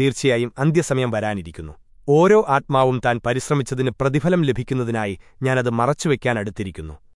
തീർച്ചയായും അന്ത്യസമയം വരാനിരിക്കുന്നു. ഓരോ ആത്മാവും താൻ പരിശ്രമിച്ചതിന് പ്രതിഫലം ലഭിക്കുന്നതിനായി ഞാനത് മറച്ചുവെക്കാൻ അടുത്തിരിക്കുന്നു.